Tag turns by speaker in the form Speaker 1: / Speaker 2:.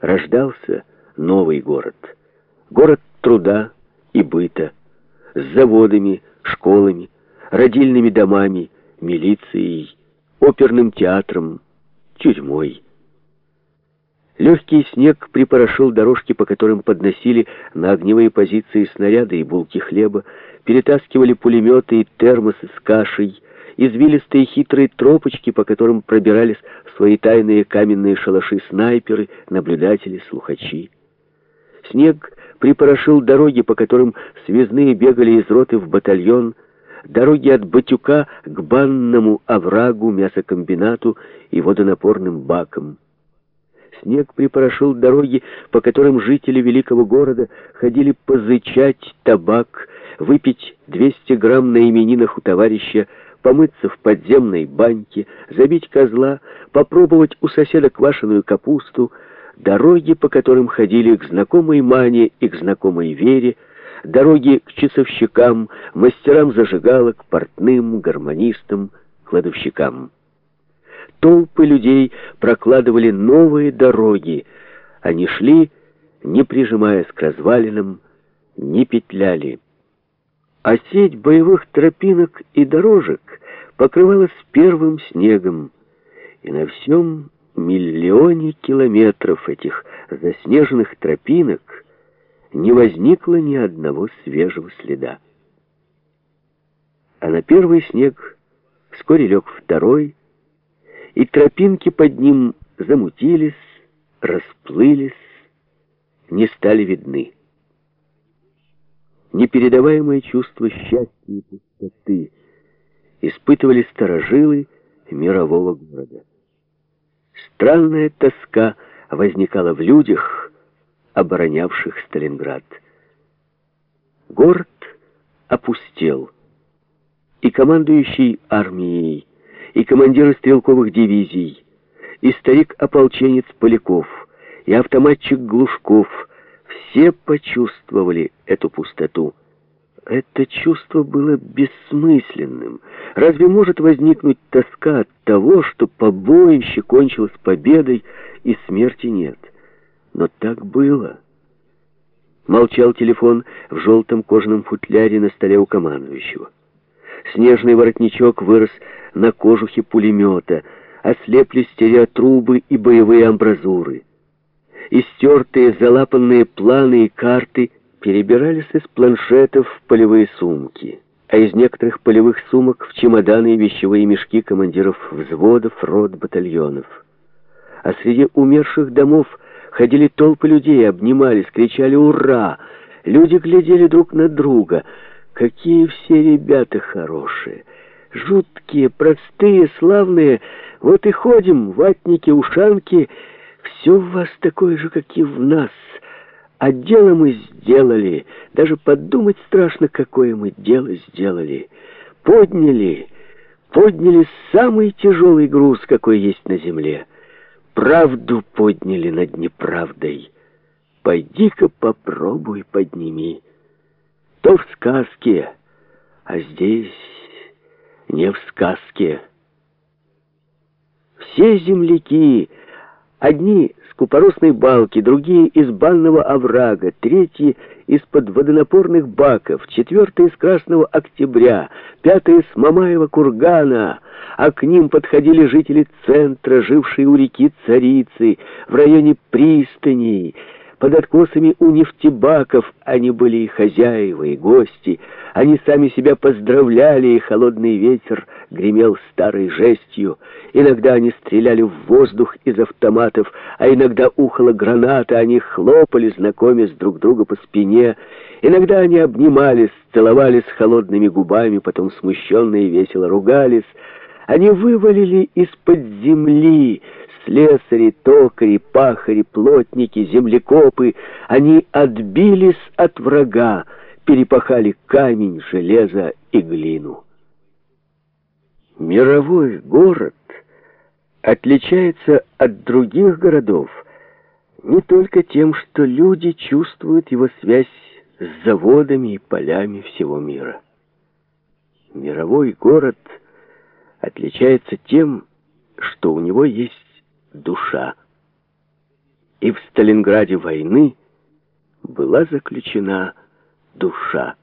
Speaker 1: рождался новый город. Город труда и быта, с заводами, школами, родильными домами, милицией, оперным театром, тюрьмой. Легкий снег припорошил дорожки, по которым подносили на огневые позиции снаряды и булки хлеба, перетаскивали пулеметы и термосы с кашей, извилистые хитрые тропочки, по которым пробирались в свои тайные каменные шалаши снайперы, наблюдатели, слухачи. Снег припорошил дороги, по которым связные бегали из роты в батальон, дороги от Батюка к банному оврагу, мясокомбинату и водонапорным бакам. Снег припорошил дороги, по которым жители великого города ходили позычать табак, выпить 200 грамм на именинах у товарища, помыться в подземной баньке, забить козла, попробовать у соседа квашеную капусту, дороги, по которым ходили к знакомой Мане и к знакомой Вере, дороги к часовщикам, мастерам зажигалок, портным, гармонистам, кладовщикам. Толпы людей прокладывали новые дороги. Они шли, не прижимаясь к развалинам, не петляли. А сеть боевых тропинок и дорожек покрывалась первым снегом, и на всем миллионе километров этих заснеженных тропинок не возникло ни одного свежего следа. А на первый снег вскоре лег второй, и тропинки под ним замутились, расплылись, не стали видны. Непередаваемое чувство счастья и пустоты испытывали сторожилы мирового города. Странная тоска возникала в людях, оборонявших Сталинград. Город опустел, и командующий армией, и командиры стрелковых дивизий, и старик-ополченец Поляков, и автоматчик Глушков все почувствовали эту пустоту. Это чувство было бессмысленным. Разве может возникнуть тоска от того, что побоище кончилось победой и смерти нет? Но так было. Молчал телефон в желтом кожаном футляре на столе у командующего. Снежный воротничок вырос на кожухе пулемета, ослепли стереотрубы и боевые амбразуры. Истертые, залапанные планы и карты перебирались из планшетов в полевые сумки, а из некоторых полевых сумок в чемоданы и вещевые мешки командиров взводов, рот, батальонов. А среди умерших домов ходили толпы людей, обнимались, кричали «Ура!». Люди глядели друг на друга. Какие все ребята хорошие! Жуткие, простые, славные. Вот и ходим, ватники, ушанки. Все в вас такое же, как и в нас — а дело мы сделали. Даже подумать страшно, какое мы дело сделали. Подняли, подняли самый тяжелый груз, какой есть на земле. Правду подняли над неправдой. Пойди-ка попробуй подними. То в сказке, а здесь не в сказке. Все земляки, одни купоросной балки, другие из бального оврага, третьи из-под водонапорных баков, четвертые из Красного Октября, пятые с Мамаева кургана, а к ним подходили жители центра, жившие у реки Царицы, в районе пристаней, под откосами у нефтебаков они были и хозяева, и гости. Они сами себя поздравляли, и холодный ветер гремел старой жестью. Иногда они стреляли в воздух из автоматов, а иногда ухала граната, они хлопали, знакомясь друг друга по спине. Иногда они обнимались, целовались холодными губами, потом смущенно и весело ругались. Они вывалили из-под земли слесари, токари, пахари, плотники, землекопы, они отбились от врага, перепахали камень, железо и глину. Мировой город отличается от других городов не только тем, что люди чувствуют его связь с заводами и полями всего мира. Мировой город отличается тем, что у него есть душа. и в Сталинграде войны была заключена душа